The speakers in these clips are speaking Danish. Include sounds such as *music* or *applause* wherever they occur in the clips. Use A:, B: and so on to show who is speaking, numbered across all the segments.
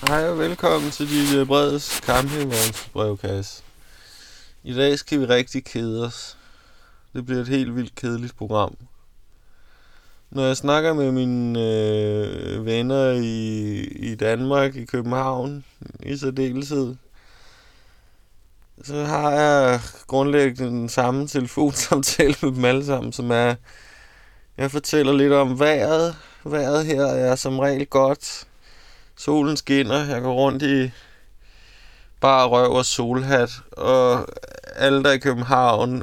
A: Hej og velkommen til dit Breds bredes campingvognsbrevkasse. I dag skal vi rigtig kede os. Det bliver et helt vildt kedeligt program. Når jeg snakker med mine øh, venner i, i Danmark, i København i særdeleshed, så har jeg grundlæggende den samme telefonsamtale med dem alle sammen, som er, jeg fortæller lidt om vejret. Vejret her er som regel godt. Solen skinner, jeg går rundt i bare røv og solhat, og alle der i København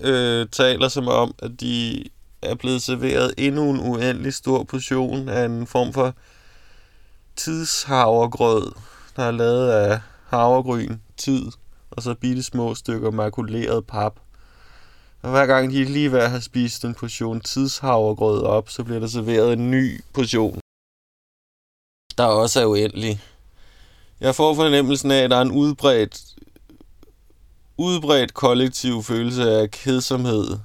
A: øh, taler som om, at de er blevet serveret endnu en uendelig stor portion af en form for tidshavergrød, der er lavet af havregryn, tid, og så bitte små stykker makuleret pap. Og hver gang de lige ved at have spist en portion tidshavergrød op, så bliver der serveret en ny portion der også er uendelig. Jeg får fornemmelsen af, at der er en udbredt, udbredt kollektiv følelse af kedsomhed.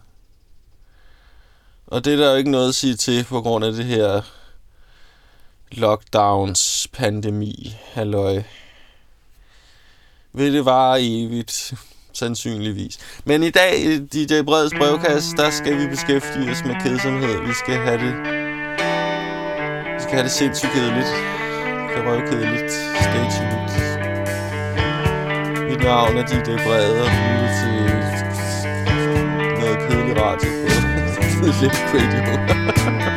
A: Og det er der jo ikke noget at sige til på grund af det her lockdowns, pandemi, halløj. Vil det vare evigt? Sandsynligvis. Men i dag, i DJ Breds brevkasse, der skal vi beskæftige os med kedsomhed. Vi skal have det, vi skal have det sindssygt kedeligt det røvkedeligt. Stay tuned. Mit navn er DJ Brede, og lytter til noget kedelig radio på *laughs* Lidt Radio.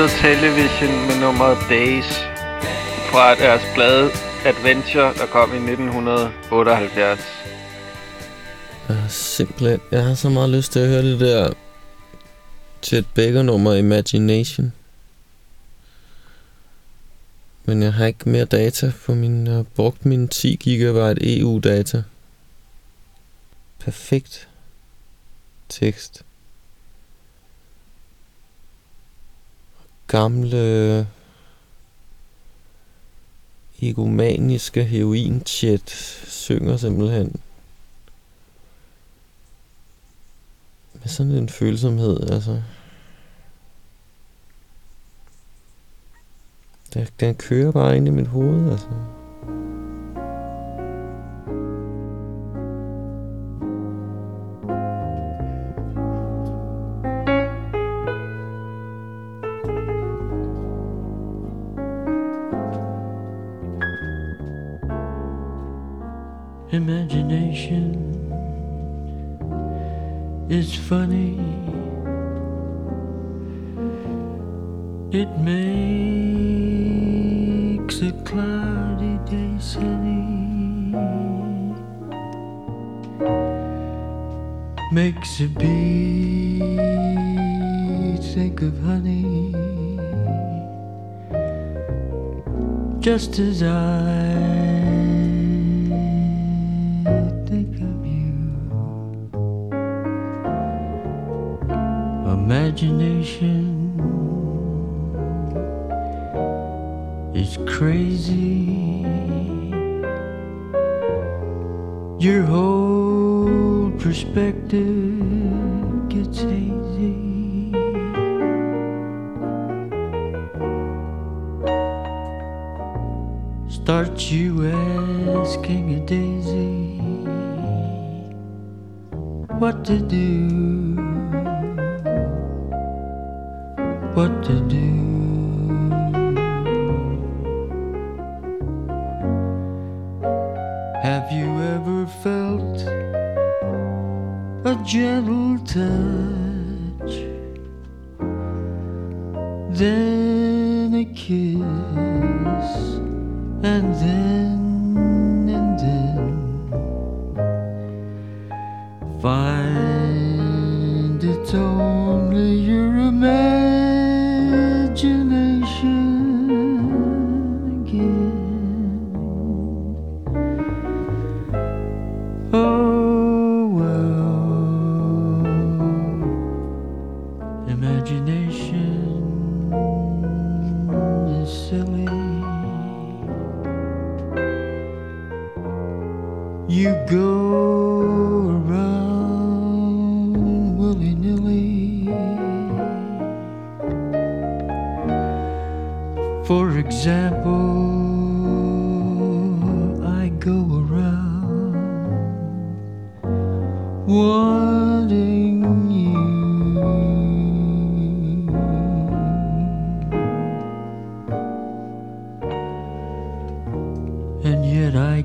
A: Bandet Television med nummeret Days fra deres plade Adventure, der kom i 1978.
B: Ja, simpelthen. Jeg har så meget lyst til at høre det der Chet Baker nummer Imagination. Men jeg har ikke mere data, for min, jeg har brugt mine 10 GB EU-data. Perfekt tekst. gamle egomaniske heroin-chat synger simpelthen med sådan en følsomhed, altså. Den kører bare ind i mit hoved, altså.
C: It's funny. It makes a cloudy day sunny. Makes a bee think of honey. Just as I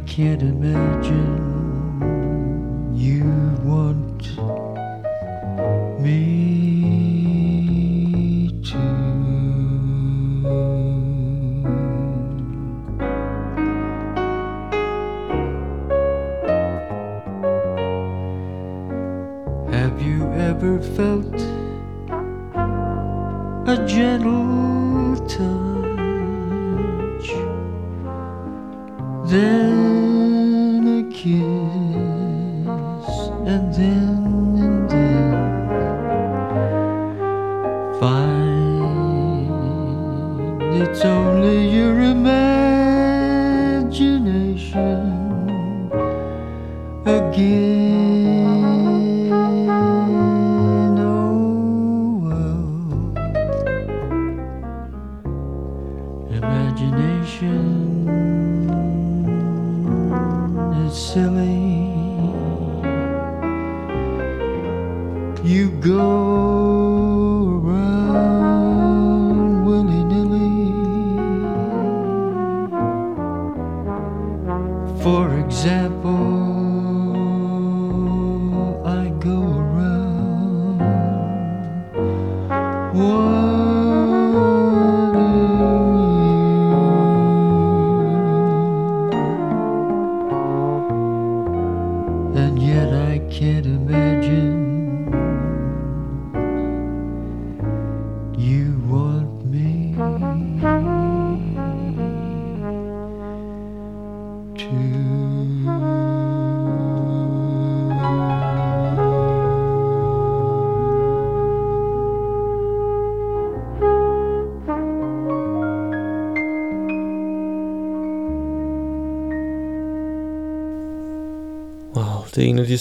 C: can't imagine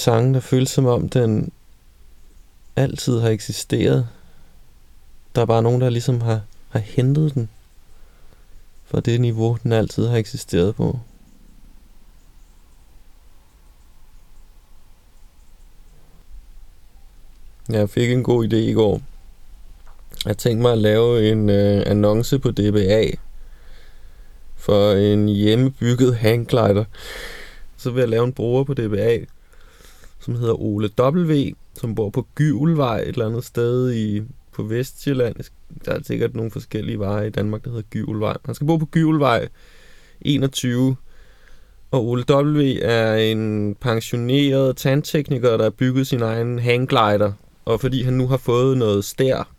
B: sange, der føles som om, den altid har eksisteret. Der er bare nogen, der ligesom har, har hentet den fra det niveau, den altid har eksisteret på. Jeg fik en god idé i går. Jeg tænkte mig at lave en øh, annonce på DBA for en hjemmebygget hangglider. Så vil jeg lave en bruger på DBA, som hedder Ole W., som bor på Gyvelvej et eller andet sted i, på Vestjylland. Der er sikkert nogle forskellige veje i Danmark, der hedder Gyvelvej. Han skal bo på Gyvelvej 21. Og Ole W. er en pensioneret tandtekniker, der har bygget sin egen hangglider. Og fordi han nu har fået noget stær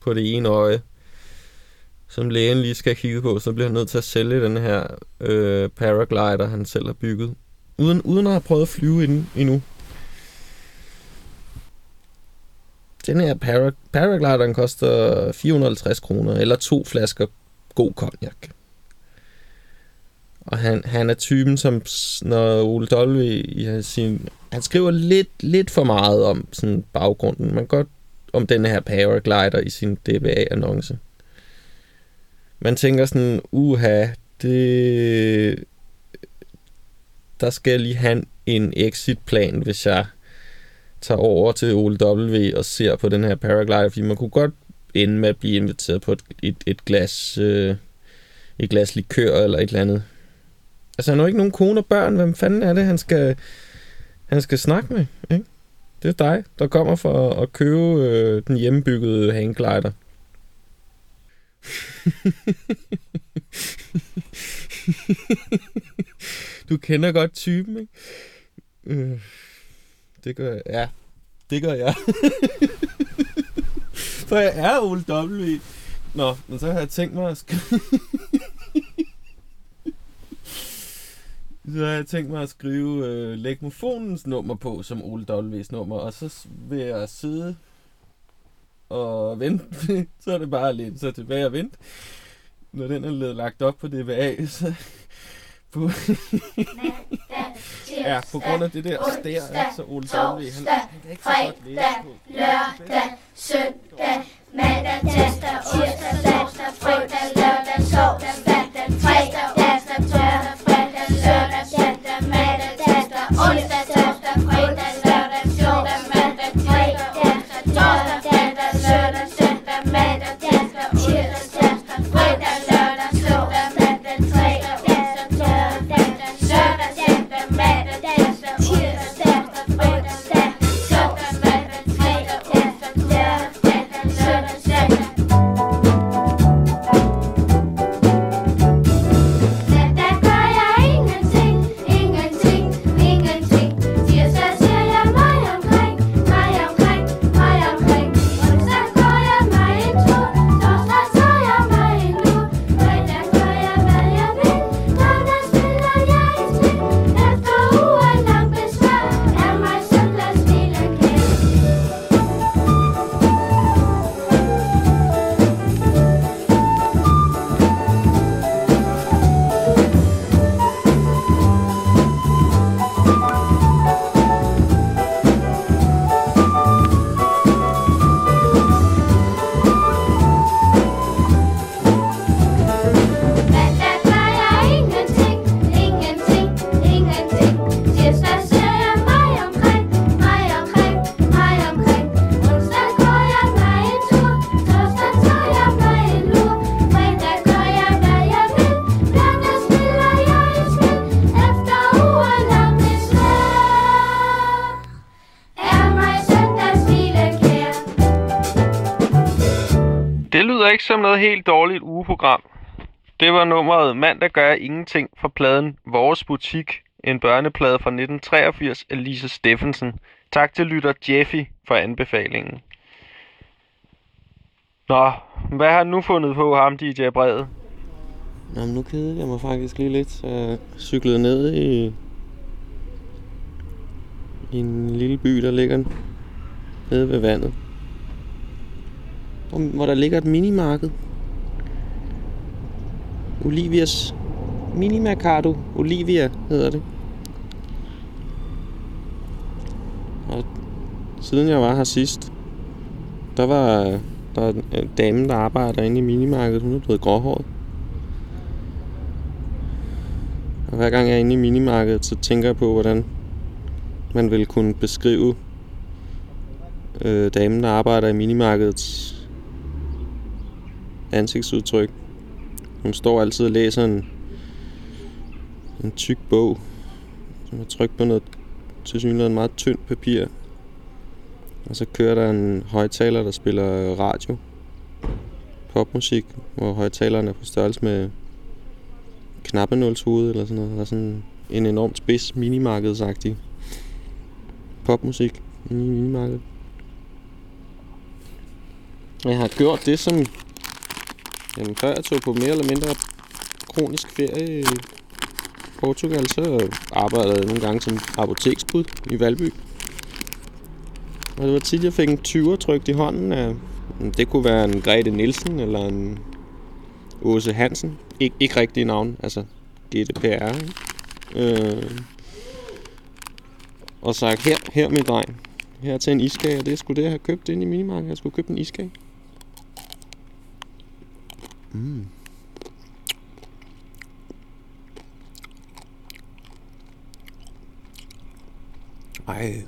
B: på det ene øje, som lægen lige skal kigge på, så bliver han nødt til at sælge den her øh, paraglider, han selv har bygget. Uden, uden at have prøvet at flyve inden, endnu. Den her para, paraglideren koster 450 kroner, eller to flasker god cognac. Og han, han er typen, som når Ole Dolve i sin... Han skriver lidt, lidt for meget om sådan baggrunden. Man godt om den her paraglider i sin DBA-annonce. Man tænker sådan, uha, det... Der skal jeg lige have en exit-plan, hvis jeg tager over til Ole W. og ser på den her paraglider, fordi man kunne godt ende med at blive inviteret på et, et, et glas øh, et glas likør eller et eller andet. Altså, han har jo ikke nogen kone og børn. Hvem fanden er det, han skal, han skal snakke med? Ikke? Det er dig, der kommer for at købe øh, den hjemmebyggede hangglider. *laughs* du kender godt typen, ikke? Øh, det gør jeg. Ja, det gør jeg. *laughs* For jeg er Ole W. Nå, men så har jeg tænkt mig at skrive... *laughs* så har jeg tænkt mig at skrive øh, Legmofonens nummer på som Ole W's nummer, og så vil jeg sidde og vente. *laughs* så er det bare lidt så tilbage og vente. Når den er lagt op på DBA, så... På, ja, på grund af det der stær, så Ole W. Han, han kan ikke så godt læse på.
D: lørdag, søndag, mandag, tirsdag, onsdag, torsdag, fredag, lørdag, søndag, mandag, fredag, mandag,
A: ikke som noget helt dårligt ugeprogram. Det var nummeret Mandag gør jeg ingenting fra pladen Vores Butik, en børneplade fra 1983 af Lise Steffensen. Tak til lytter Jeffy for anbefalingen. Nå, hvad har nu fundet på ham, DJ Brede?
B: Jamen, nu kedede jeg mig faktisk lige lidt, så jeg cyklede ned i, i en lille by, der ligger nede ved vandet. Hvor, hvor der ligger et minimarked. Olivias Minimercado Olivia hedder det. Og siden jeg var her sidst, der var der er en dame, der arbejder inde i minimarkedet. Hun er blevet gråhåret. Og hver gang jeg er inde i minimarkedet, så tænker jeg på, hvordan man vil kunne beskrive øh, damen, der arbejder i minimarkedets ansigtsudtryk. Hun står altid og læser en, en tyk bog, som er trykt på noget til synligheden meget tyndt papir. Og så kører der en højtaler, der spiller radio. Popmusik, hvor højtaleren er på størrelse med knappenålshoved eller sådan noget. Der er sådan en enormt spids minimarkedsagtig popmusik inde i minimarkedet. Jeg har gjort det, som jamen, før jeg tog på mere eller mindre kronisk ferie i Portugal, så arbejdede jeg nogle gange som apoteksbud i Valby. Og det var tit, jeg fik en 20'er trygt i hånden af, mm, det kunne være en Grete Nielsen eller en Åse Hansen. Ik- ikke rigtige navn, altså GDPR. Øh, og sagt, her, her min dreng, her til en iskage, og det skulle det, jeg have købt ind i minimarkedet. Jeg skulle købe en iskage. Mm. Ej.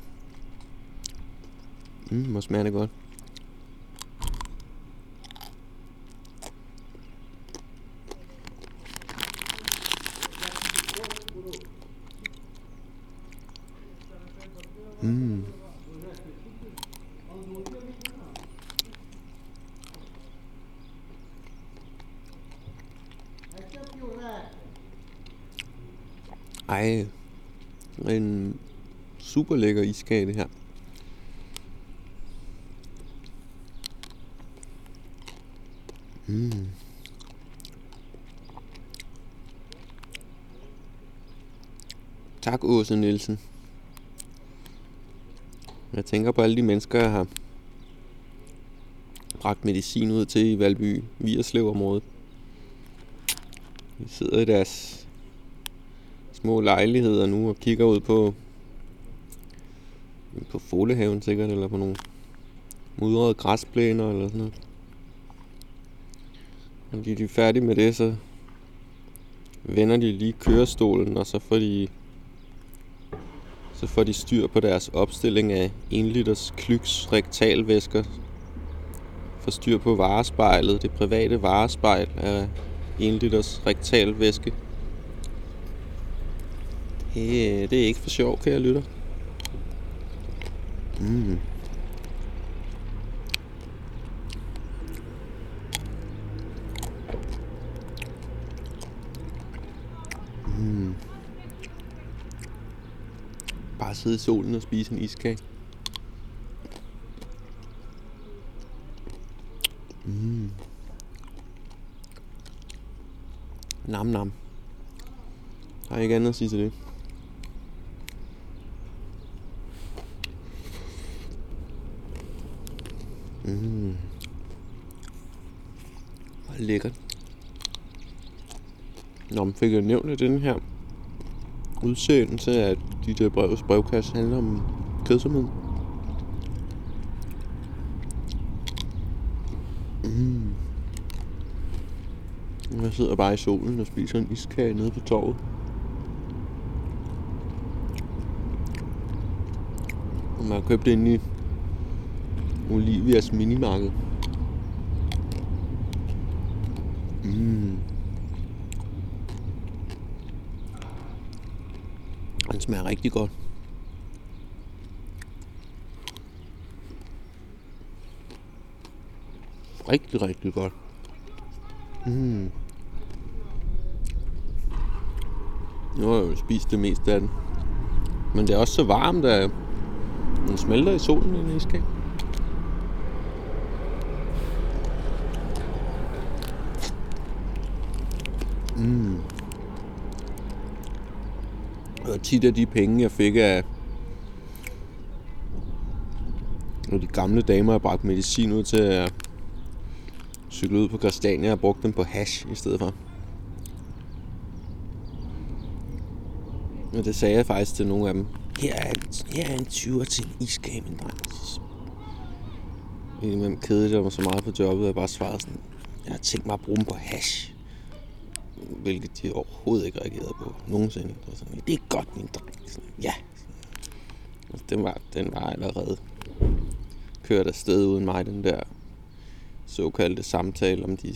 B: Mm, hvor smager det godt. Mm. Ej, en super lækker iskage det her. Mm. Tak, Åse Nielsen. Jeg tænker på alle de mennesker, jeg har bragt medicin ud til i Valby, Vierslev området. De sidder i deres små lejligheder nu og kigger ud på på Folehaven sikkert, eller på nogle mudrede græsplæner eller sådan noget. Når de er færdige med det, så vender de lige kørestolen, og så får de så får de styr på deres opstilling af 1 liters klyks rektalvæsker. Får styr på varespejlet, det private varespejl af 1 liters rektalvæske. Det, øh, det er ikke for sjov, kan jeg lytte. Mm. Mm. Bare sidde i solen og spise en iskage. Mm. Nam nam. Har jeg ikke andet at sige til det. Mm. Hvor lækkert. Nå, men fik jeg nævnt, i den her udsendelse at de der brevs brevkasse handler om kedsomhed. Mm. Jeg sidder bare i solen og spiser en iskage nede på torvet. Og man har købt det inde i Olivias minimarked. Mm. Den smager rigtig godt. Rigtig, rigtig godt. Mm. Nu har jeg jo spist det meste af den. Men det er også så varmt, at den smelter i solen, den iskage. Mm. Tit af de penge, jeg fik af når de gamle damer har bragt medicin ud til at cykle ud på Christiania og brugt dem på hash i stedet for. Og det sagde jeg faktisk til nogle af dem. Her er en, her er en 20'er til en iskage, min dreng. Indimellem kedede jeg mig så meget på jobbet, at jeg bare svarede sådan, jeg har tænkt mig at bruge dem på hash de overhovedet ikke reagerede på nogensinde. Det var sådan, det er godt, min dreng. Sådan, ja. Altså, den, var, den var allerede kørt afsted uden mig, den der såkaldte samtale, om de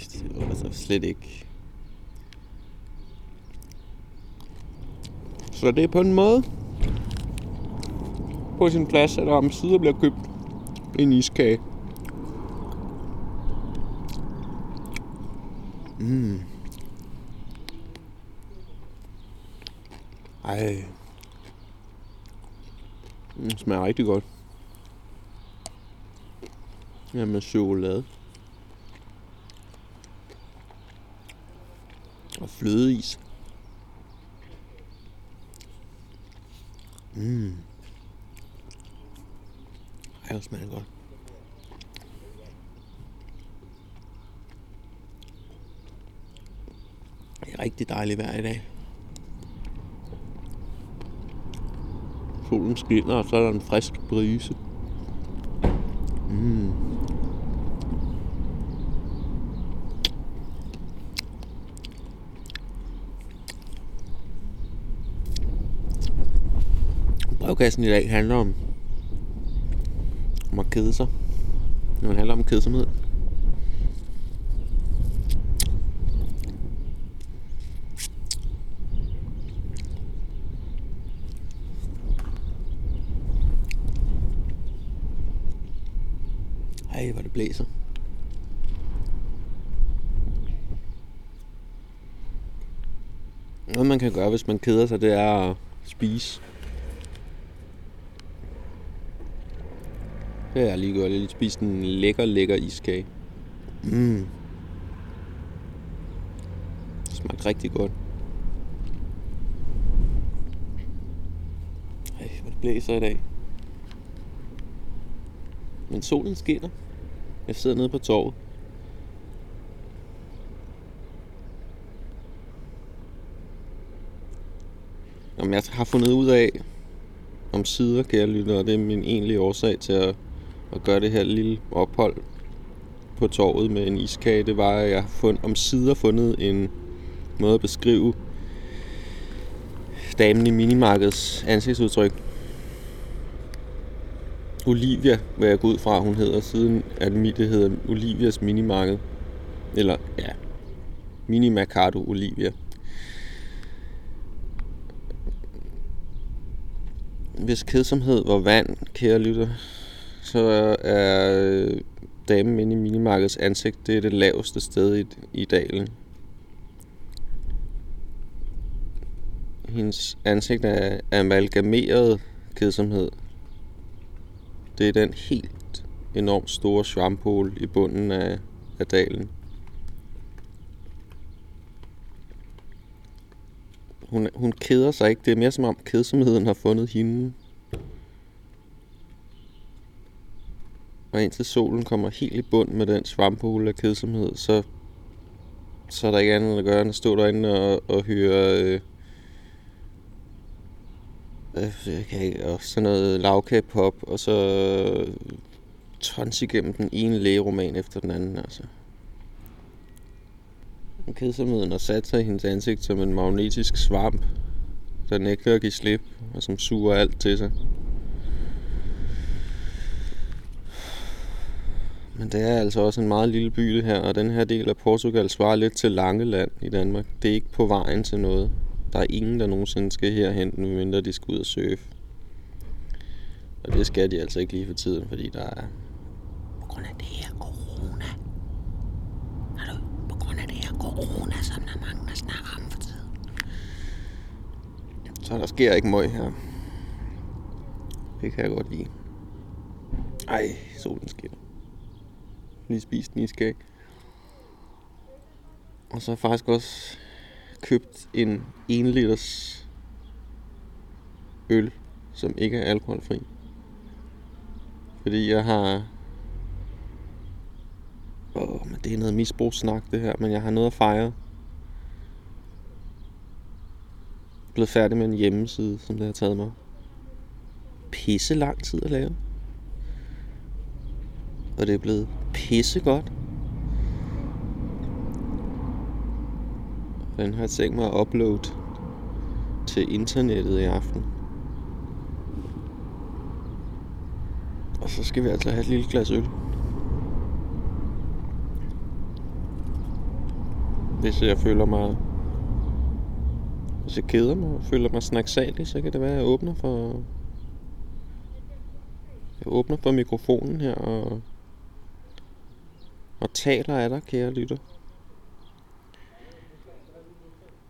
B: altså slet ikke... Så det er på en måde på sin plads, at der om sider bliver købt en iskage. Mm. Ej. Den smager rigtig godt. Ja, med chokolade. Og flødeis. Mm. Ej, det smager godt. Det er rigtig dejligt vejr i dag. Solen skinner, og så er der en frisk brise. Mm. Brevkassen i dag handler om, om at kede sig. Den handler om kedsomhed. Ej, hvor det blæser. Noget man kan gøre, hvis man keder sig, det er at spise. Det har jeg lige gjort. Jeg lige spist en lækker, lækker iskage. Mm. Det smagte rigtig godt. Ej, hvor det blæser i dag. Men solen skinner. Jeg sidder nede på torvet. Jamen, jeg har fundet ud af, om sider, kære lytter, og det er min egentlige årsag til at, at gøre det her lille ophold på torvet med en iskage, det var, at jeg fund, om sider fundet en måde at beskrive damen i minimarkeds ansigtsudtryk. Olivia, hvad jeg går ud fra, hun hedder, siden at det hedder Olivias minimarked. Eller, ja, Mini Mercado Olivia. Hvis kedsomhed var vand, kære lytter, så er øh, damen inde i minimarkedets ansigt, det er det laveste sted i, i dalen. Hendes ansigt er amalgameret kedsomhed. Det er den helt enormt store svampol i bunden af, af dalen. Hun, hun keder sig ikke. Det er mere som om kedsomheden har fundet hende. Og indtil solen kommer helt i bund med den svampehul af kedsomhed, så, så er der ikke andet at gøre end at stå derinde og, og høre øh, øh, og sådan noget lavkagepop, og så øh, tons igennem den ene lægeroman efter den anden, altså. Og kedsomheden har sat sig i hendes ansigt som en magnetisk svamp, der nægter at give slip, og som suger alt til sig. Men det er altså også en meget lille by det her, og den her del af Portugal svarer lidt til Langeland i Danmark. Det er ikke på vejen til noget. Der er ingen, der nogensinde skal herhen, medmindre de skal ud og surfe. Og det skal de altså ikke lige for tiden, fordi der er... På grund af det her corona. Hallo? På grund af det her corona, som der mange, der snakker om for tiden. Så der sker ikke meget her. Det kan jeg godt lide. Ej, solen skinner. Lige spist en iskage. Og så har faktisk også købt en 1 liters øl, som ikke er alkoholfri. Fordi jeg har... Åh, men det er noget misbrugssnak det her, men jeg har noget at fejre. Blevet færdig med en hjemmeside, som det har taget mig pisse lang tid at lave. Og det er blevet pisse godt. Den har jeg tænkt mig at uploade til internettet i aften. Og så skal vi altså have et lille glas øl. Hvis jeg føler mig... Hvis jeg keder mig og føler mig snaksalig, så kan det være, at jeg åbner for... Jeg åbner for mikrofonen her og... Og taler af dig, kære lytter.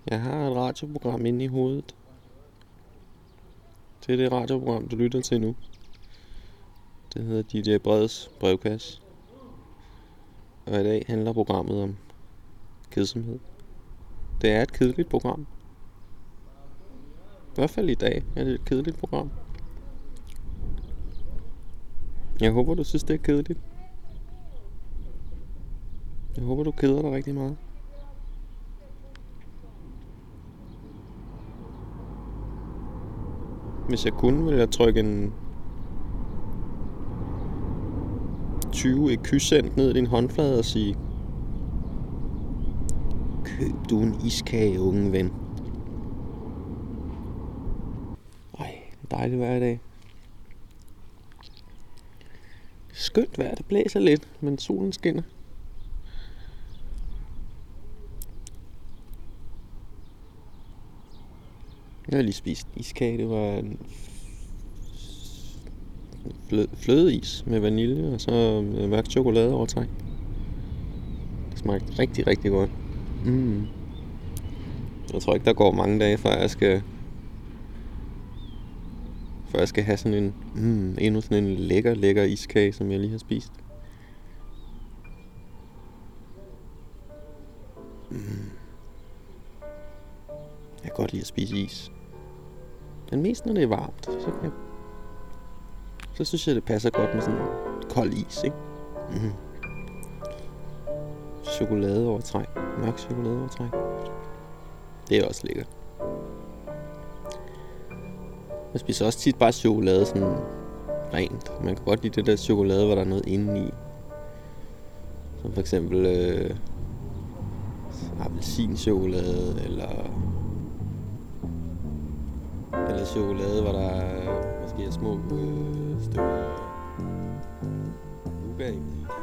B: Jeg har et radioprogram inde i hovedet. Det er det radioprogram, du lytter til nu. Det hedder DJ Breds brevkasse. Og i dag handler programmet om kedsomhed. Det er et kedeligt program. I hvert fald i dag er det et kedeligt program. Jeg håber, du synes, det er kedeligt. Jeg håber, du keder dig rigtig meget. Hvis jeg kunne, ville jeg trykke en 20 ekycent ned i din håndflade og sige Køb du en iskage, unge ven. Ej, det er dejligt vejr i dag. Skønt vejr, det blæser lidt, men solen skinner. Jeg har lige spist iskage. Det var en flø- flødeis med vanilje og så med mørk chokolade overtræk. Det smagte rigtig, rigtig godt. Mm. Jeg tror ikke, der går mange dage, før jeg skal før jeg skal have sådan en mm, endnu sådan en lækker, lækker iskage, som jeg lige har spist. Mm. Jeg kan godt lide at spise is. Men mest når det er varmt, så kan jeg... Så synes jeg, det passer godt med sådan kold is, ikke? Mm. Chokoladeovertræk. Mørk chokoladeovertræk. Det er også lækkert. Jeg spiser også tit bare chokolade sådan rent. Man kan godt lide det der chokolade, hvor der er noget inde i. Som for eksempel øh, appelsinchokolade, eller eller chokolade, hvor der måske er små øh, stykker nougat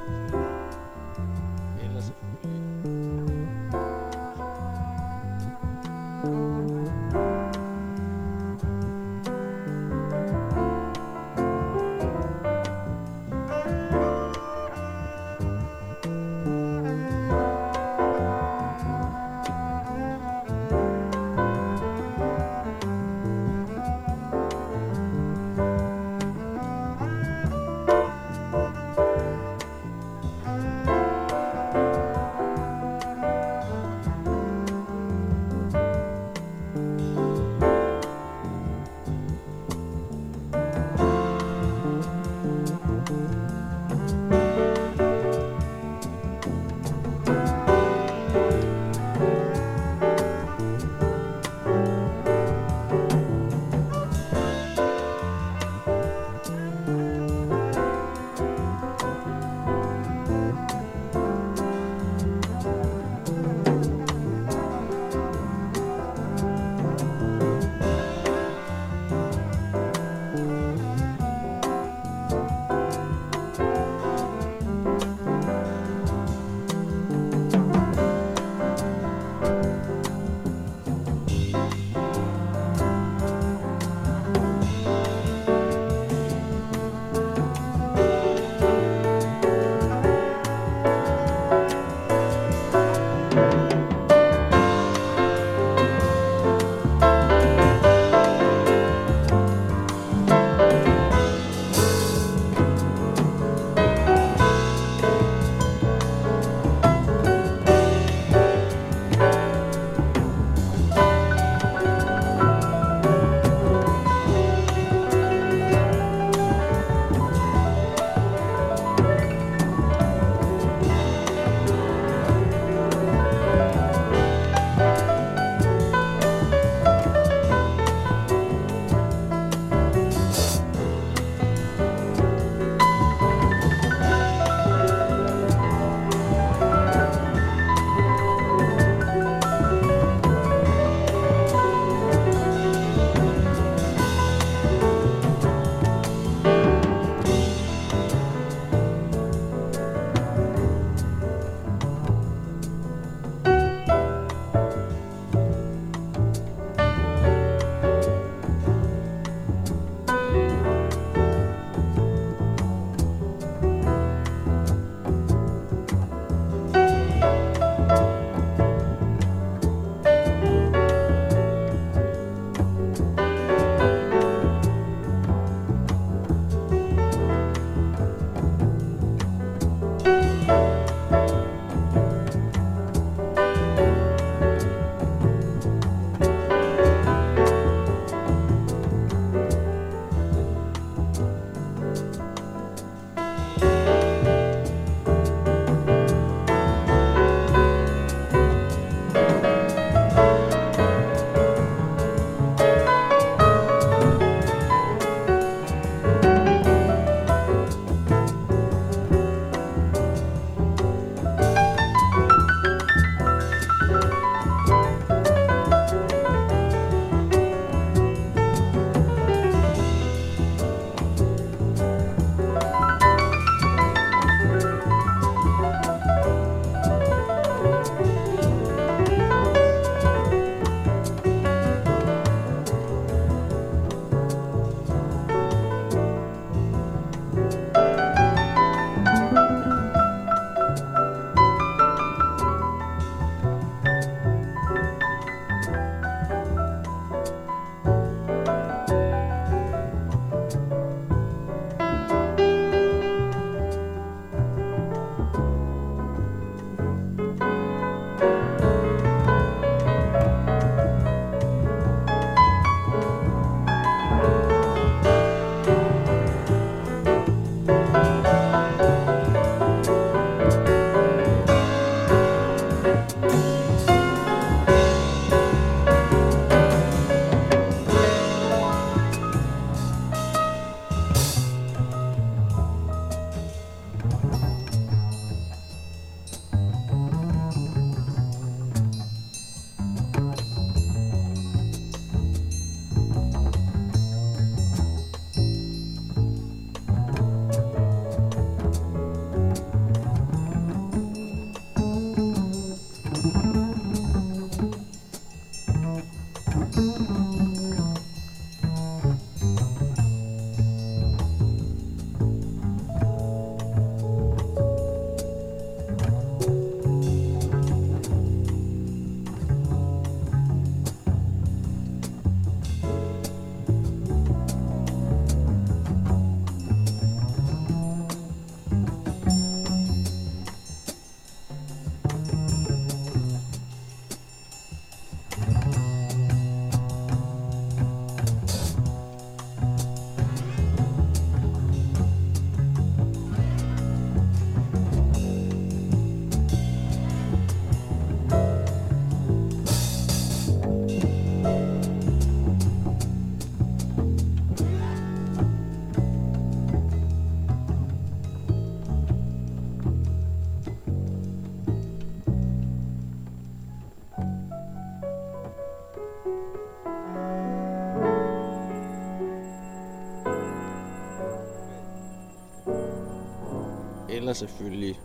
B: selvfølgelig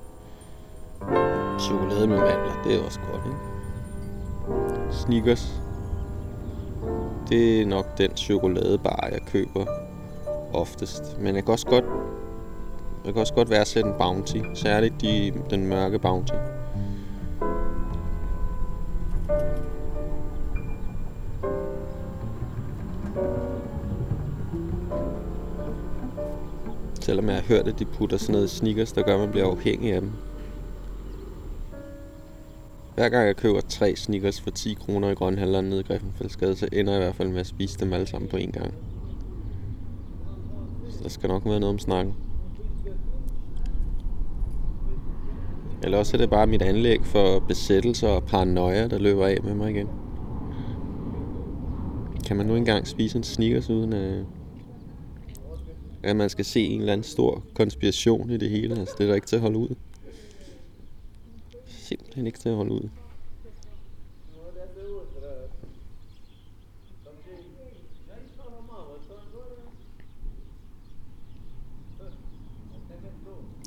B: chokolade med mandler. Det er også godt, ikke? Snickers. Det er nok den chokoladebar, jeg køber oftest. Men jeg kan også godt, jeg kan også godt værdsætte en Bounty. Særligt de, den mørke Bounty. Selvom jeg har hørt, at de putter sådan noget sneakers, der gør, at man bliver afhængig af dem. Hver gang jeg køber tre sneakers for 10 kroner i grønhandleren nede i Griffenfeldsgade, så ender jeg i hvert fald med at spise dem alle sammen på én gang. Så der skal nok være noget om snakken. Eller også er det bare mit anlæg for besættelser og paranoia, der løber af med mig igen. Kan man nu engang spise en sneakers uden at, at man skal se en eller anden stor konspiration i det hele? Altså, det er der ikke til at holde ud. Simpelthen ikke til at holde ud.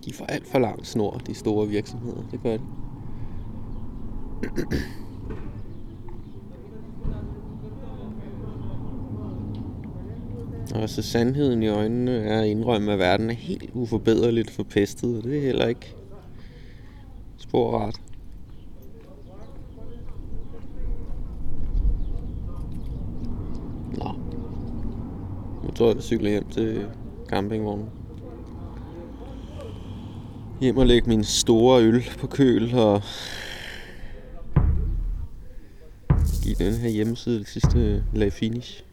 B: De får alt for lang snor, de store virksomheder. Det gør de. Og så sandheden i øjnene er at indrømme, at verden er helt uforbederligt forpestet, og det er heller ikke spor rart. Nå. Nu tror jeg, jeg cykler hjem til campingvognen. Hjem og lægge min store øl på køl og give den her hjemmeside det sidste lag finish.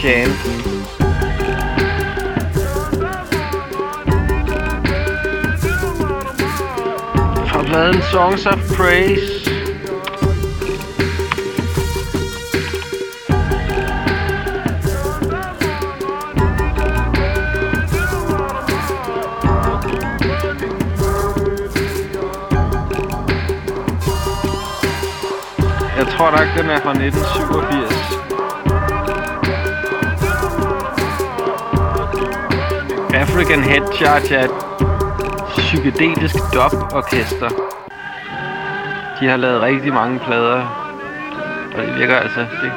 E: Shame. Fra pladen Songs of Praise. Jeg tror nok, den er fra 1987. African Head Charge er et psykedelisk dub-orkester. De har lavet rigtig mange plader, og det virker altså, det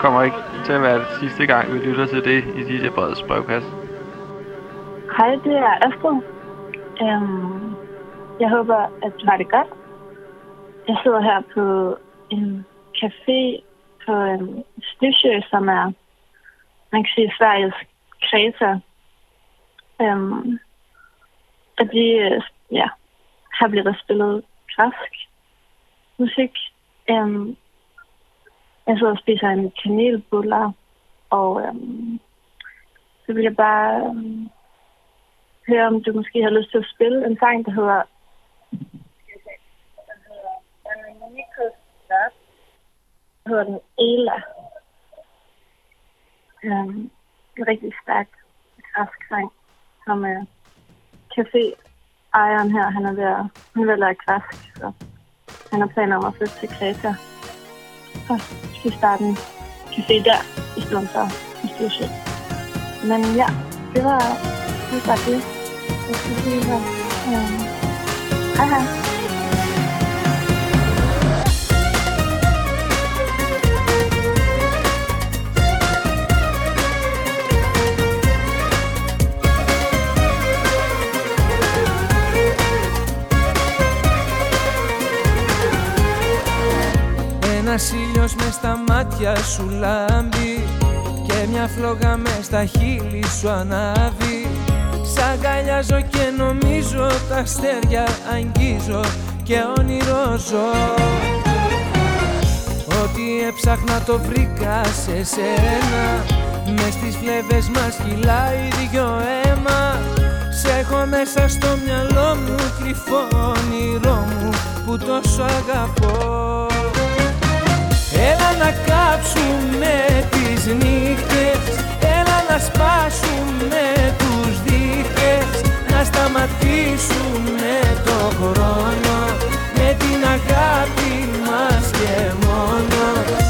E: kommer ikke til at være det sidste gang, vi lytter til det i DJ Breds brevkasse.
F: Hej, det er Astrid. Øhm, jeg håber, at du har det godt. Jeg sidder her på en café på en Stysjø, som er, man kan sige, Sveriges Kreta. Øhm, og de, øh, ja, her bliver der spillet græsk musik. Øhm, jeg sidder og spiser en kanelbuller, og øhm, så vil jeg bare øhm, høre, om du måske har lyst til at spille en sang, der hedder... Der hedder den Ela. Um, en rigtig stærk græsk sang, som uh, café-ejeren her, han er ved at, han er ved at lære græsk, så han har planer om at flytte til Kreta. Så skal vi starte en café der, i stedet for i Stusjø. Men ja, det var, det var det. Jeg skal sige her. øh, hej hej.
G: Ένας ήλιος μες στα μάτια σου λάμπει Και μια φλόγα μες στα χείλη σου ανάβει. Σ' αγκαλιάζω και νομίζω τα αστέρια αγγίζω και όνειρο ζω Ό,τι έψαχνα το βρήκα σε σένα. Μες στις φλέβες μας κυλάει δυο αίμα. Σ' έχω μέσα στο μυαλό μου κρυφό όνειρό μου που τόσο αγαπώ Έλα να κάψουμε τις νύχτες Έλα να σπάσουμε τους δίχτες Να σταματήσουμε το χρόνο Με την αγάπη μας και μόνο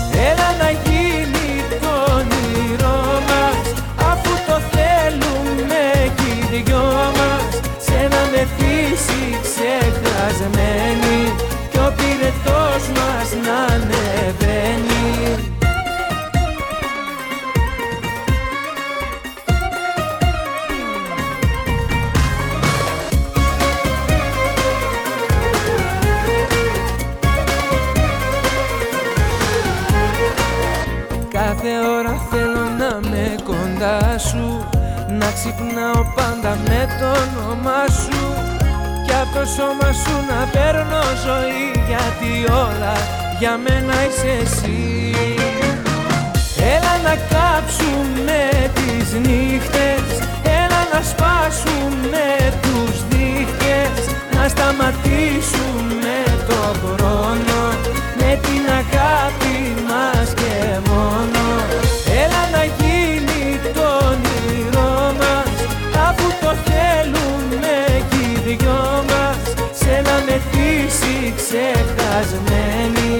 G: με το όνομά σου Κι απ' το σώμα σου να παίρνω ζωή Γιατί όλα για μένα είσαι εσύ. Έλα να κάψουμε τις νύχτες Έλα να σπάσουμε τους δίχτες Να σταματήσουμε το χρόνο Με την αγάπη μας και μόνο
H: λέξη ξεχασμένη,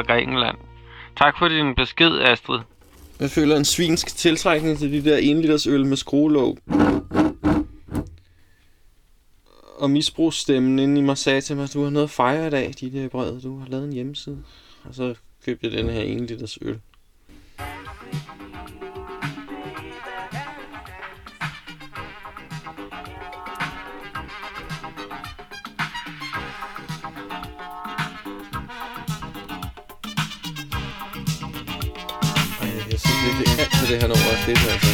H: fra Grækenland. Tak for din besked, Astrid.
B: Jeg føler en svinsk tiltrækning til de der 1 liters øl med skruelåg. Og misbrugsstemmen inde i mig sagde til mig, at du har noget at fejre i dag, de der brevet. Du har lavet en hjemmeside. Og så købte jeg den her 1 liters øl. Det her nummer er fedt, altså.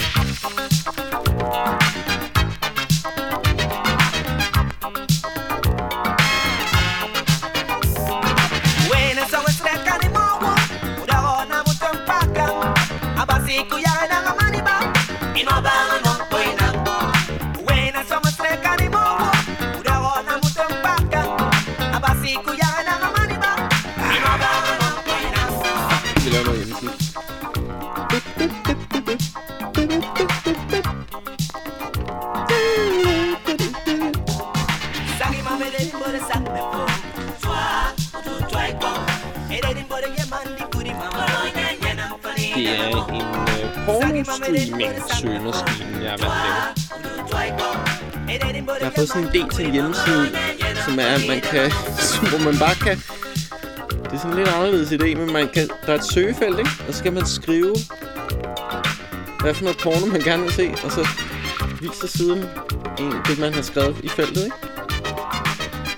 B: Fået sådan en idé til en hjemmeside, som er, at man kan, *laughs* hvor man bare kan... Det er sådan en lidt anderledes idé, men man kan, der er et søgefelt, ikke? Og så skal man skrive, hvad for noget porno man gerne vil se, og så viser siden en, det, man har skrevet i feltet, ikke?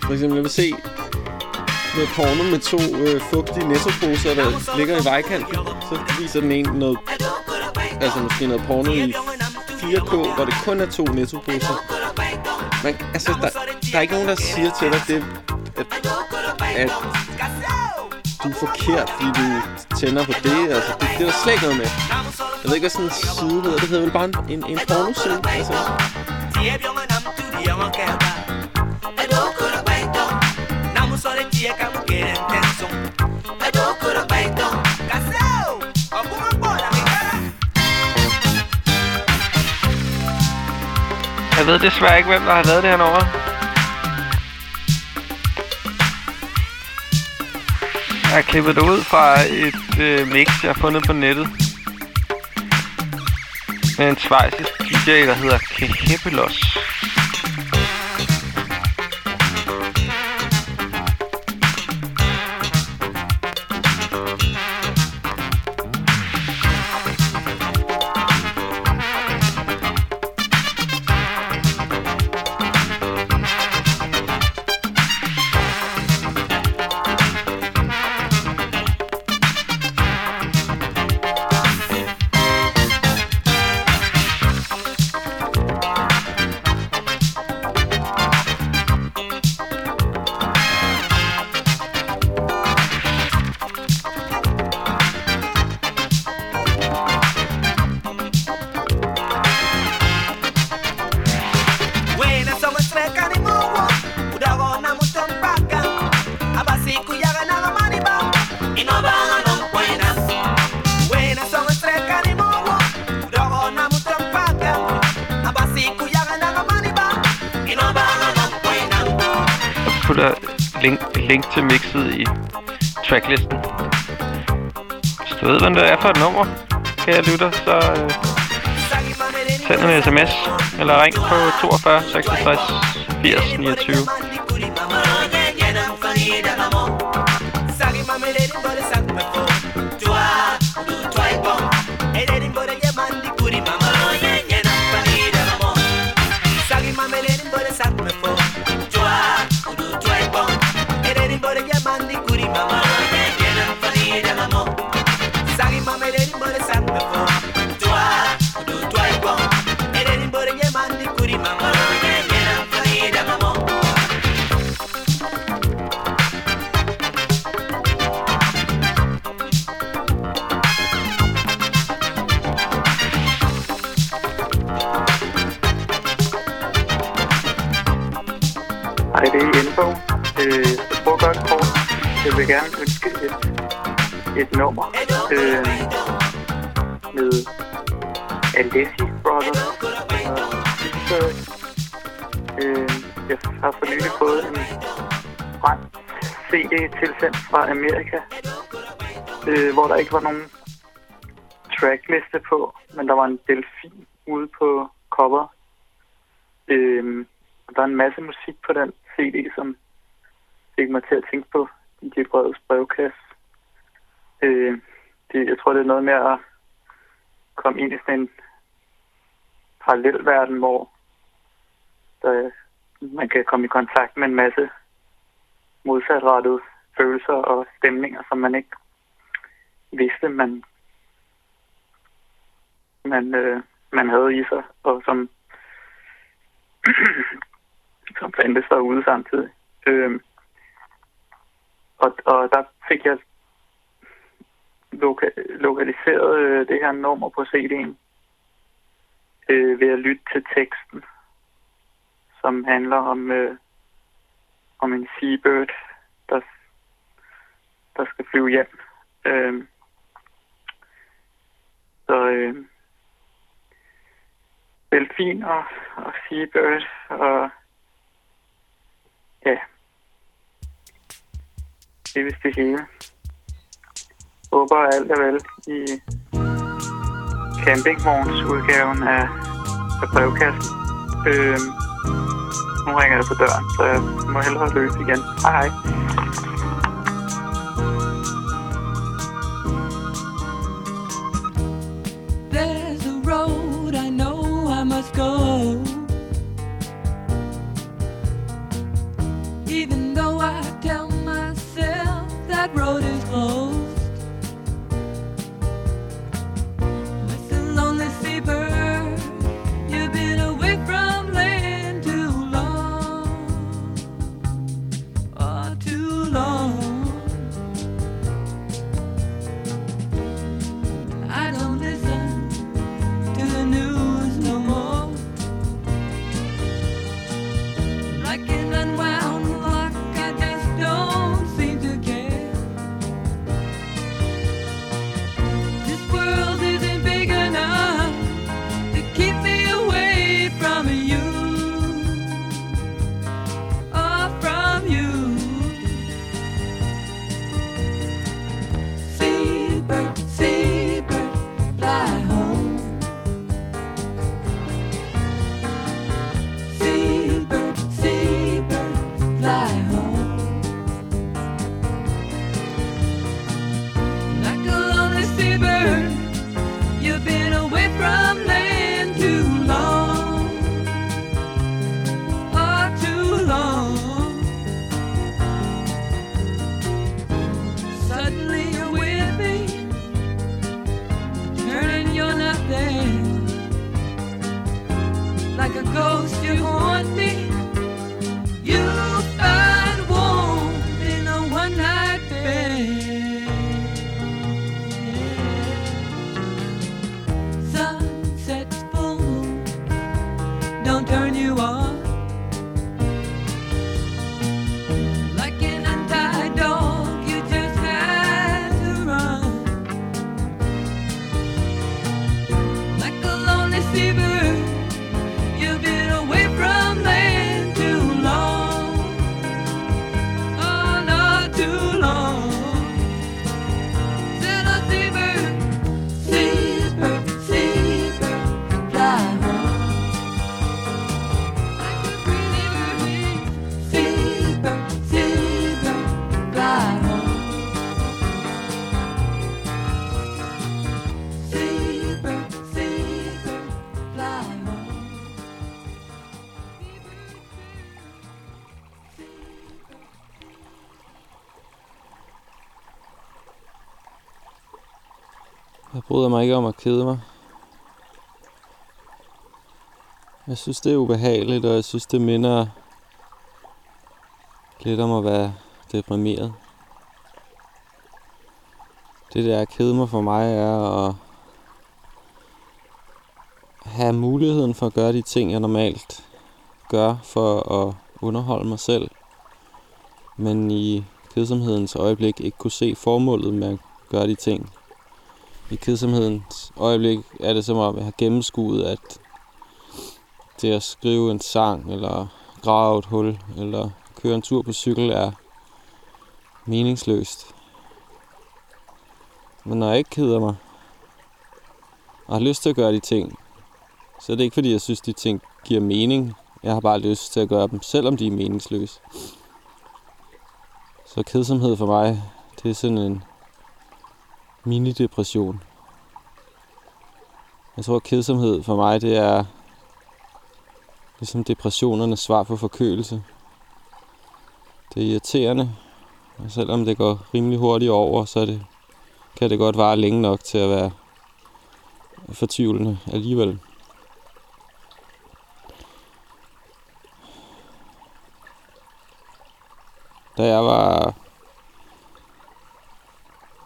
B: For eksempel, jeg vil se noget porno med to øh, fugtige nettoposer, der ligger i vejkanten. Så viser den en noget, altså måske noget porno i 4K, hvor det kun er to nettoposer. Man, altså, der, der er ikke nogen, der siger til dig, det, at, at du er forkert, fordi du tænder på det. Altså, det, det er der slet ikke noget med. Jeg ved ikke, hvad sådan en side hedder. Det hedder vel bare en, en, en pornoside. Altså,
H: ved desværre ikke, hvem der har lavet det her nummer. Jeg har klippet det ud fra et øh, mix, jeg har fundet på nettet. Med en svejsisk DJ, der hedder Kehebelos. For et nummer, kære lytter, så øh, send en sms eller ring på 42 66 80 29.
I: tilsendt fra Amerika, øh, hvor der ikke var nogen trackliste på, men der var en delfin ude på cover. Øh, og der er en masse musik på den CD, som fik mig til at tænke på DJ Breds brevkasse. Øh, det, jeg tror, det er noget med at komme ind i sådan en parallelverden, hvor der, man kan komme i kontakt med en masse modsatrettede følelser og stemninger, som man ikke vidste, man, man, øh, man havde i sig, og som, *clears throat* som fandtes derude samtidig. Øh, og, og der fik jeg loka- lokaliseret øh, det her nummer på CD'en øh, ved at lytte til teksten, som handler om, øh, om en seabird, der, der skal flyve hjem. Øh, så øh, delfin og, og seabird og ja, det er vist det hele. Håber alt er vel i campingvognsudgaven af, af brevkassen. Øh, nu ringer jeg på døren, så jeg må hellere løbe igen. Hej hej.
B: Bryder mig ikke om at kede mig. Jeg synes, det er ubehageligt, og jeg synes, det minder lidt om at være deprimeret. Det der at kede mig for mig er at have muligheden for at gøre de ting, jeg normalt gør for at underholde mig selv. Men i kedsomhedens øjeblik ikke kunne se formålet med at gøre de ting. I kedsomhedens øjeblik er det som om, jeg har gennemskuet, at det at skrive en sang, eller grave et hul eller køre en tur på cykel er meningsløst. Men når jeg ikke keder mig, og har lyst til at gøre de ting, så er det ikke fordi, jeg synes, de ting giver mening. Jeg har bare lyst til at gøre dem, selvom de er meningsløse. Så kedsomhed for mig, det er sådan en mini-depression. Jeg tror, at kedsomhed for mig, det er ligesom depressionernes svar på forkølelse. Det er irriterende, og selvom det går rimelig hurtigt over, så det, kan det godt vare længe nok til at være fortvivlende alligevel. Da jeg var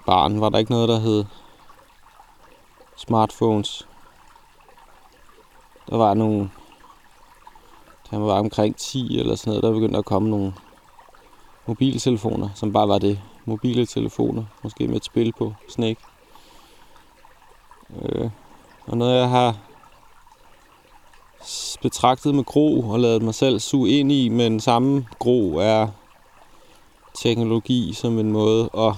B: barn, var der ikke noget, der hed smartphones. Der var nogle, Der var omkring 10 eller sådan noget, der begyndte at komme nogle mobiltelefoner, som bare var det. Mobile telefoner, måske med et spil på Snake. Øh, og noget jeg har betragtet med gro og lavet mig selv suge ind i, men samme gro er teknologi som en måde at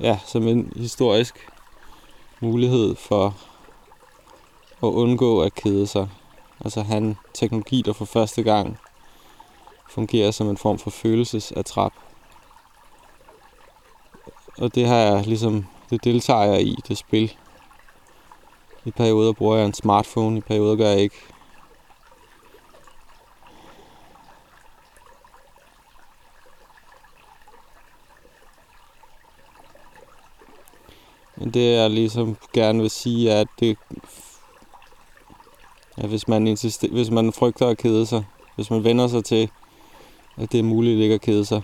B: ja, som en historisk mulighed for at undgå at kede sig. Altså han teknologi, der for første gang fungerer som en form for følelsesattrap. Og det har jeg ligesom, det deltager jeg i, det spil. I perioder bruger jeg en smartphone, i perioder gør jeg ikke. Det jeg ligesom gerne vil sige er, at det, at hvis, man insister, hvis man frygter at kede sig, hvis man vender sig til, at det er muligt ikke at kede sig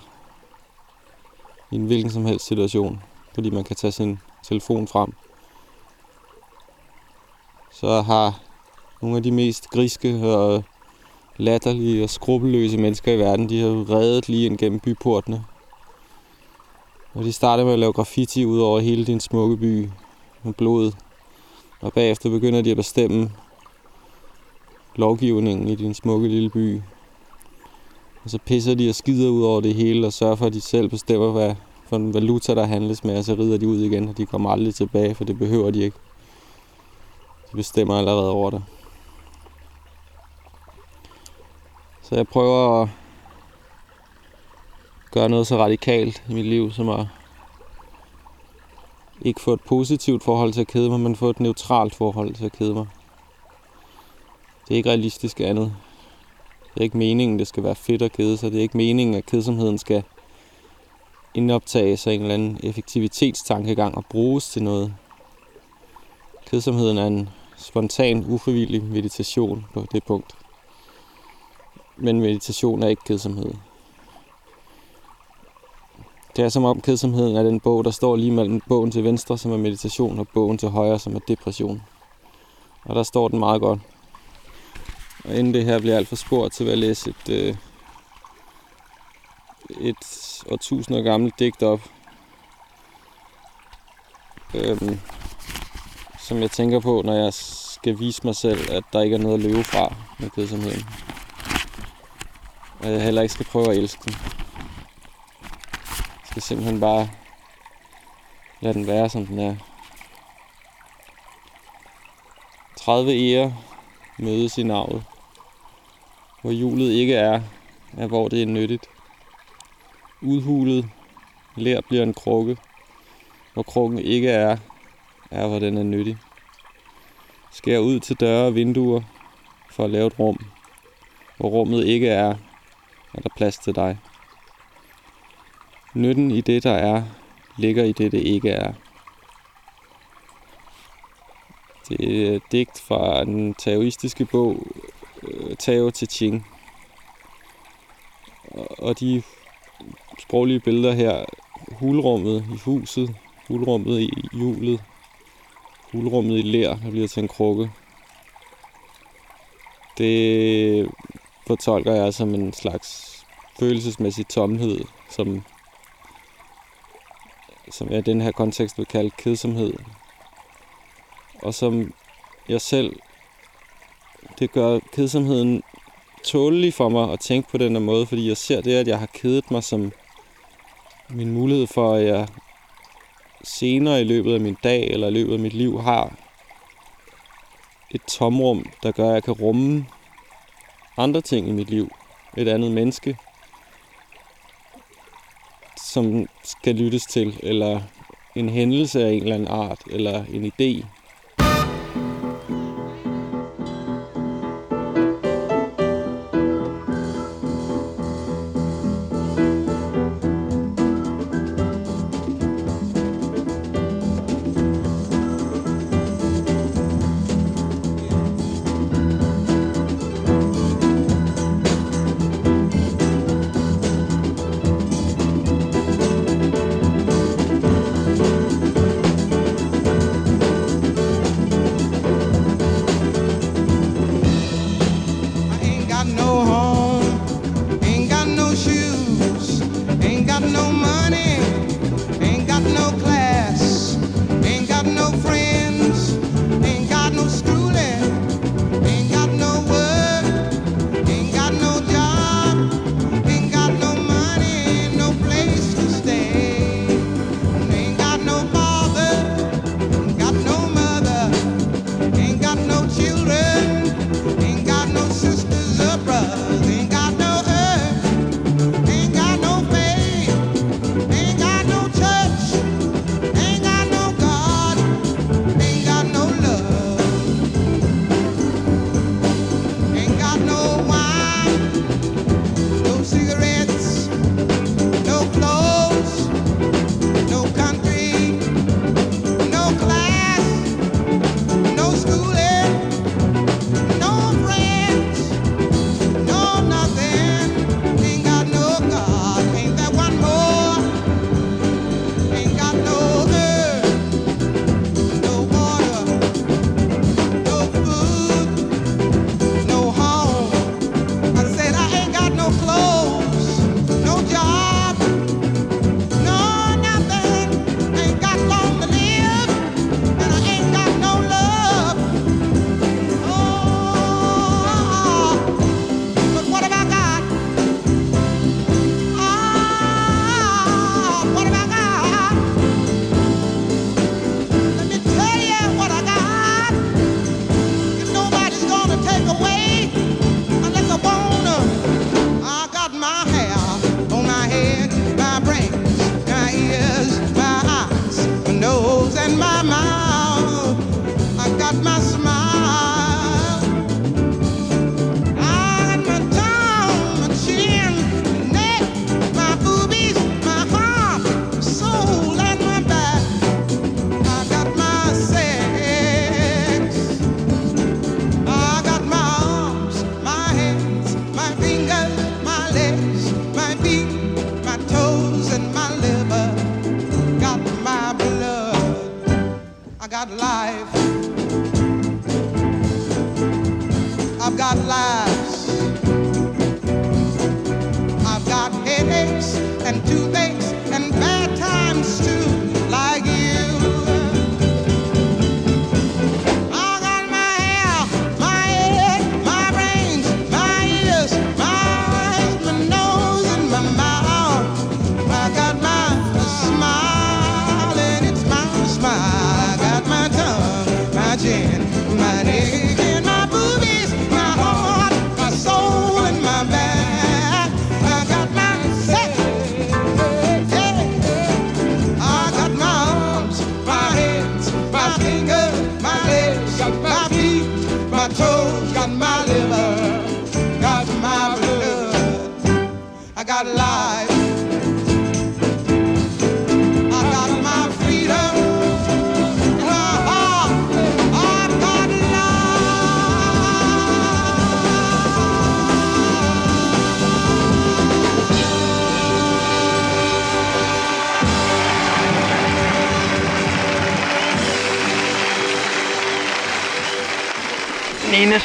B: i en hvilken som helst situation, fordi man kan tage sin telefon frem, så har nogle af de mest griske og latterlige og skrupelløse mennesker i verden, de har reddet lige ind gennem byportene. Og de starter med at lave graffiti ud over hele din smukke by med blod. Og bagefter begynder de at bestemme lovgivningen i din smukke lille by. Og så pisser de og skider ud over det hele og sørger for, at de selv bestemmer, hvad for en valuta, der handles med. Og så rider de ud igen, og de kommer aldrig tilbage, for det behøver de ikke. De bestemmer allerede over det. Så jeg prøver at gøre noget så radikalt i mit liv, som at ikke få et positivt forhold til at kede mig, men få et neutralt forhold til at kede mig. Det er ikke realistisk andet. Det er ikke meningen, det skal være fedt at kede sig. Det er ikke meningen, at kedsomheden skal indoptage sig en eller anden effektivitetstankegang og bruges til noget. Kedsomheden er en spontan, ufrivillig meditation på det punkt. Men meditation er ikke kedsomhed. Det er som om kedsomheden er den bog, der står lige mellem bogen til venstre, som er meditation, og bogen til højre, som er depression. Og der står den meget godt. Og inden det her bliver alt for spurgt, så vil jeg læse et, øh, et årtusinder gammelt digt op. Øhm, som jeg tænker på, når jeg skal vise mig selv, at der ikke er noget at løbe fra med kedsomheden. Og jeg heller ikke skal prøve at elske den. Skal simpelthen bare lade den være, som den er. 30 ære mødes i navet. Hvor hjulet ikke er, er hvor det er nyttigt. Udhulet lær bliver en krukke. Hvor krukken ikke er, er hvor den er nyttig. Skær ud til døre og vinduer for at lave et rum. Hvor rummet ikke er, er der plads til dig. Nytten i det, der er, ligger i det, det ikke er. Det er et digt fra den taoistiske bog øh, Tao Te Ching. Og- Og de sproglige billeder her, hulrummet i huset, hulrummet i hjulet, hulrummet i lær, der bliver til en krukke. Det fortolker jeg som en slags følelsesmæssig tomhed, som, som jeg i den her kontekst vil kalde kedsomhed. Og som jeg selv, det gør kedsomheden
J: tålelig for mig at tænke på den her måde, fordi jeg ser det, at jeg har kedet mig som min mulighed for, at jeg senere i løbet af min dag eller i løbet af mit liv har et tomrum, der gør, at jeg kan rumme andre ting i mit liv. Et andet menneske, som skal lyttes til, eller en hændelse af en eller anden art, eller en idé.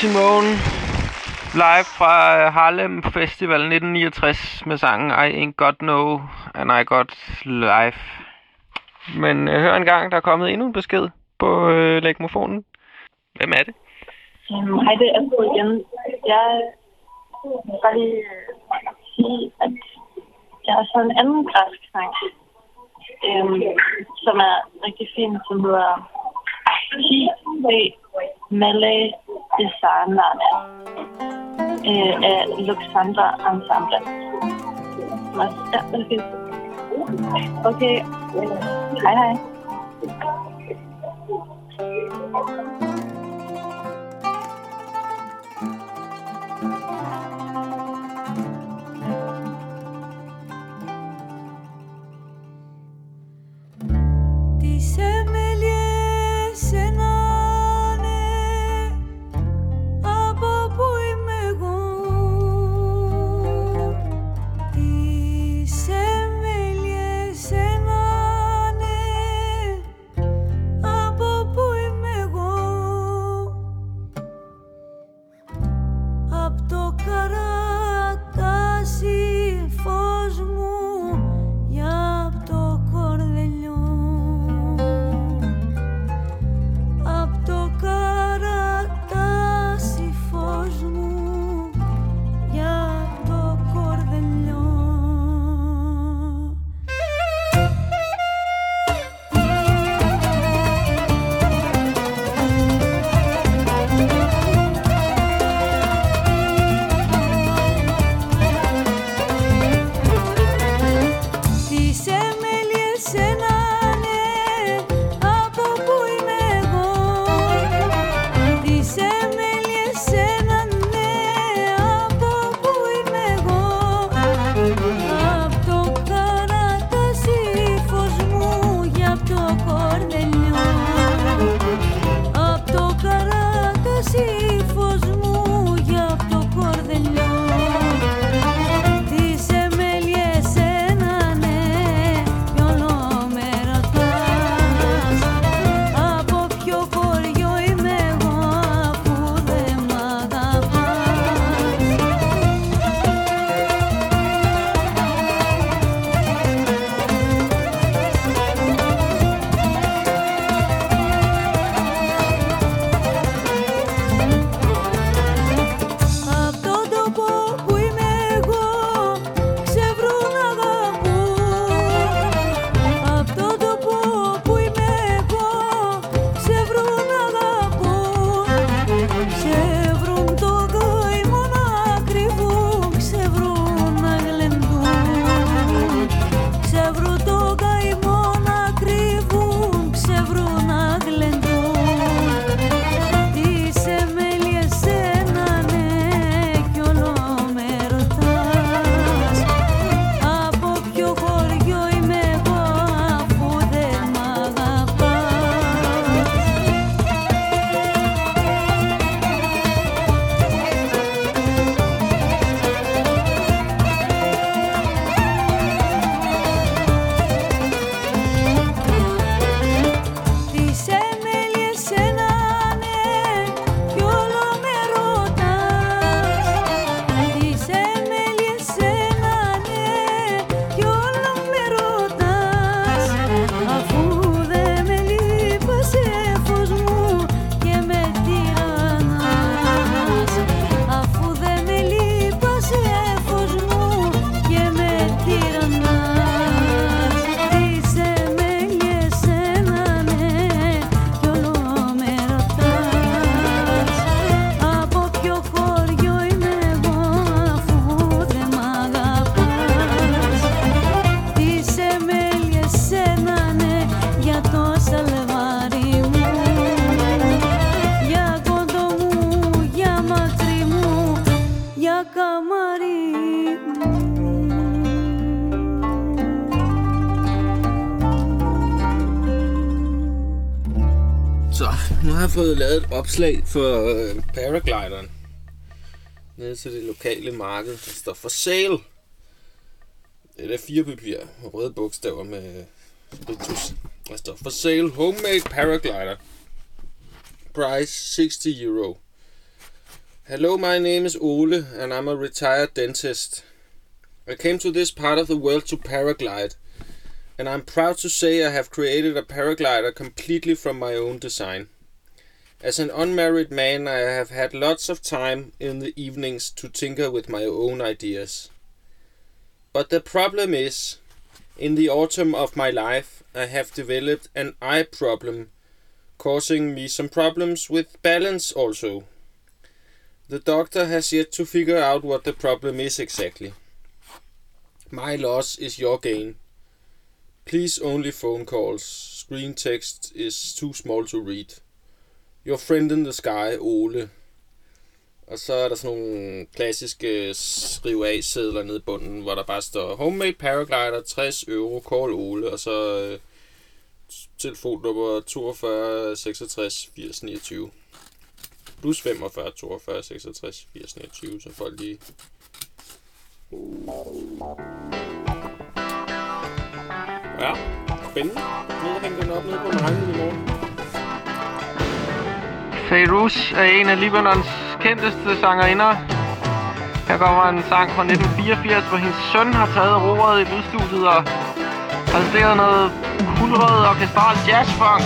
J: Simone live fra øh, Harlem Festival 1969 med sangen I Ain't Got No and I Got Life. Men øh, hør en gang, der er kommet endnu en besked på øh, lægmofonen. Hvem er det?
F: Jamen, hej, det er Astrid igen. Jeg
K: vil bare lige øh, sige, at jeg har sådan en anden græsk sang, øhm, som er rigtig fin, som hedder Chi Malay designerne øh, af Luxandra Ensemble. Okay. Okay. Hej hej.
B: opslag for øh, paraglideren. Nede til det lokale marked, der står for sale. Det er fire papir og røde bogstaver med øh, spritus. Der står for sale homemade paraglider. Price 60 euro. Hello, my name is Ole, and I'm a retired dentist. I came to this part of the world to paraglide, and I'm proud to say I have created a paraglider completely from my own design. As an unmarried man, I have had lots of time in the evenings to tinker with my own ideas. But the problem is, in the autumn of my life, I have developed an eye problem, causing me some problems with balance also. The doctor has yet to figure out what the problem is exactly. My loss is your gain. Please only phone calls. Screen text is too small to read. Your friend in the sky, Ole. Og så er der sådan nogle klassiske skrive af sædler nede i bunden, hvor der bare står Homemade Paraglider, 60 euro, call Ole, og så øh, telefonnummer 42 66 80 29. Plus 45 42 66 80 29, så folk lige... Ja, spændende. Nede og hænge den op nede på markedet i morgen.
E: Fayrouz er en af Libanons kendteste sangerinder. Her kommer en sang fra 1984, hvor hendes søn har taget roret i lydstudiet og præsenteret noget kulrød orkestral jazzfunk.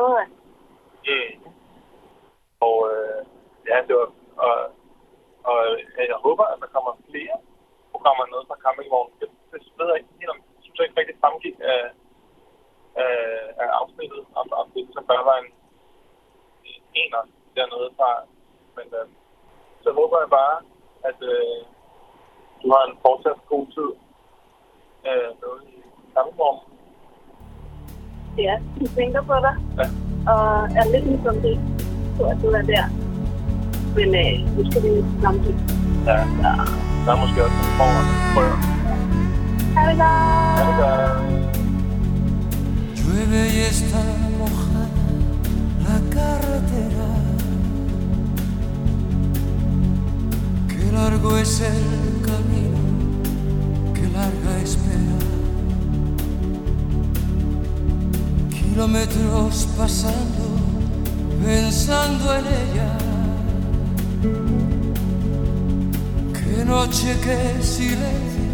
L: Det.
K: Skal vi samtidig.
L: Ja, der er måske også en form prøve.
K: Ha' det godt.
L: Ja, det gør
G: Llueve y está mojada la carretera.
C: largo es el camino que larga espera. Kilómetros pasando, pensando en ella. Qué noche, qué silencio,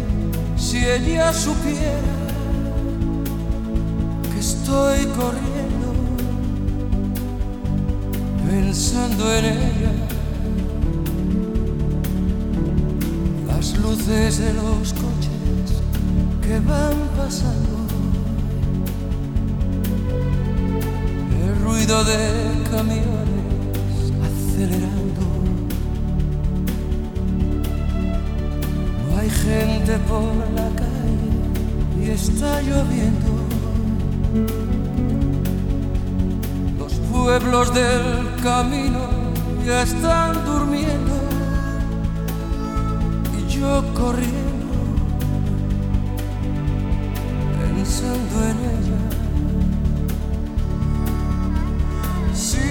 C: si ella supiera que estoy corriendo, pensando en ella. Las luces de los coches que van pasando. Ruido de camiones acelerando. No hay gente por la calle y está lloviendo. Los pueblos del camino ya están durmiendo y yo corriendo pensando en ella.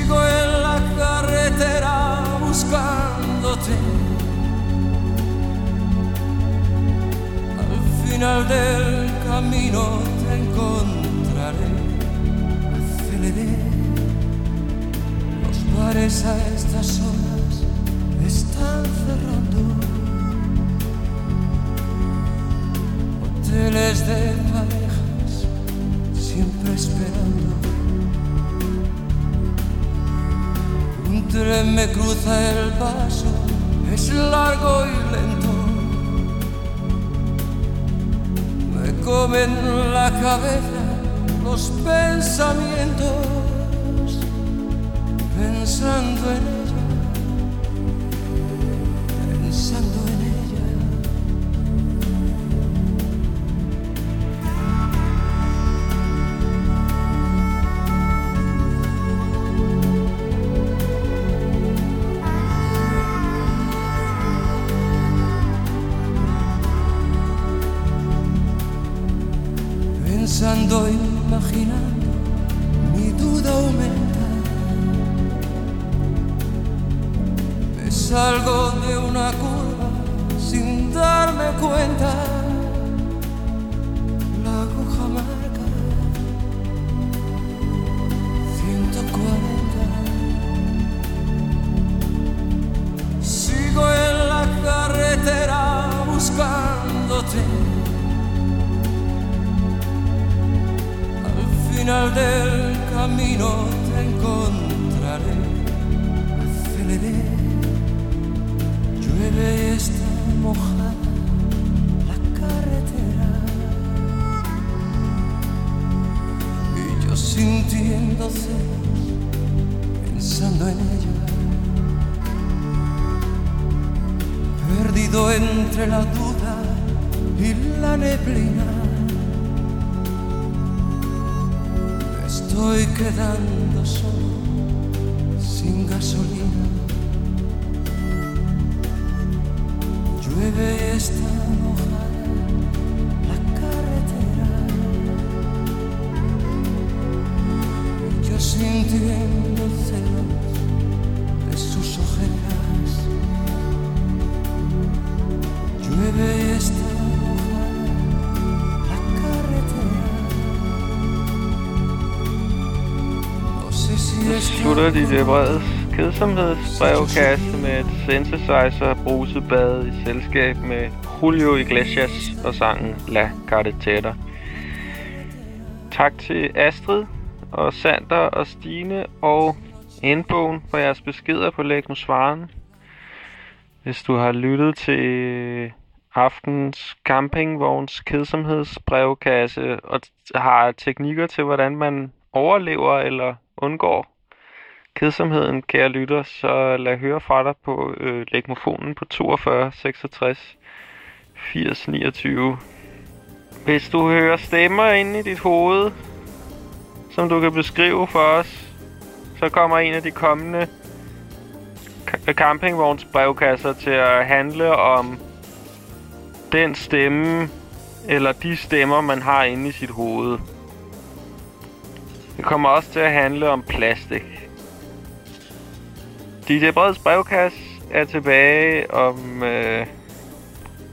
C: Sigo en la carretera buscándote. Al final del camino te encontraré. Aceleré. Los bares a estas horas están cerrando. Hoteles de parejas siempre esperando. Me cruza el paso, es largo y lento. Me comen la cabeza los pensamientos, pensando en encontraré. Aceleré, llueve y está mojada la carretera. Y yo sintiendo celos, pensando en ella. Perdido entre la duda y la neblina. Estoy quedando solo, sin gasolina.
E: Så
C: está
E: kedsomhedsbrevkasse med et synthesizer brusebad i selskab med Julio Iglesias og sangen La Carretera. Tak til Astrid og Sander og Stine og Indbogen for jeres beskeder på Lægmusvaren. Hvis du har lyttet til aftens campingvogns kedsomhedsbrevkasse og har teknikker til, hvordan man overlever eller undgår kedsomheden, kære lytter, så lad høre fra dig på øh, lægmofonen på 42 66 80 29. Hvis du hører stemmer inde i dit hoved, som du kan beskrive for os, så kommer en af de kommende ca- campingvogns brevkasser til at handle om den stemme, eller de stemmer, man har inde i sit hoved. Det kommer også til at handle om plastik. DJ Breds brevkasse er tilbage om... Øh,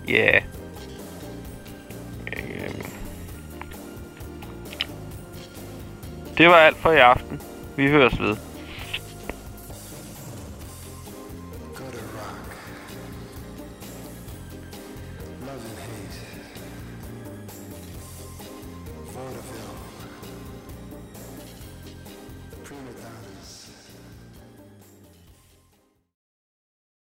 E: ja... Øh, det var alt for i aften. Vi høres ved.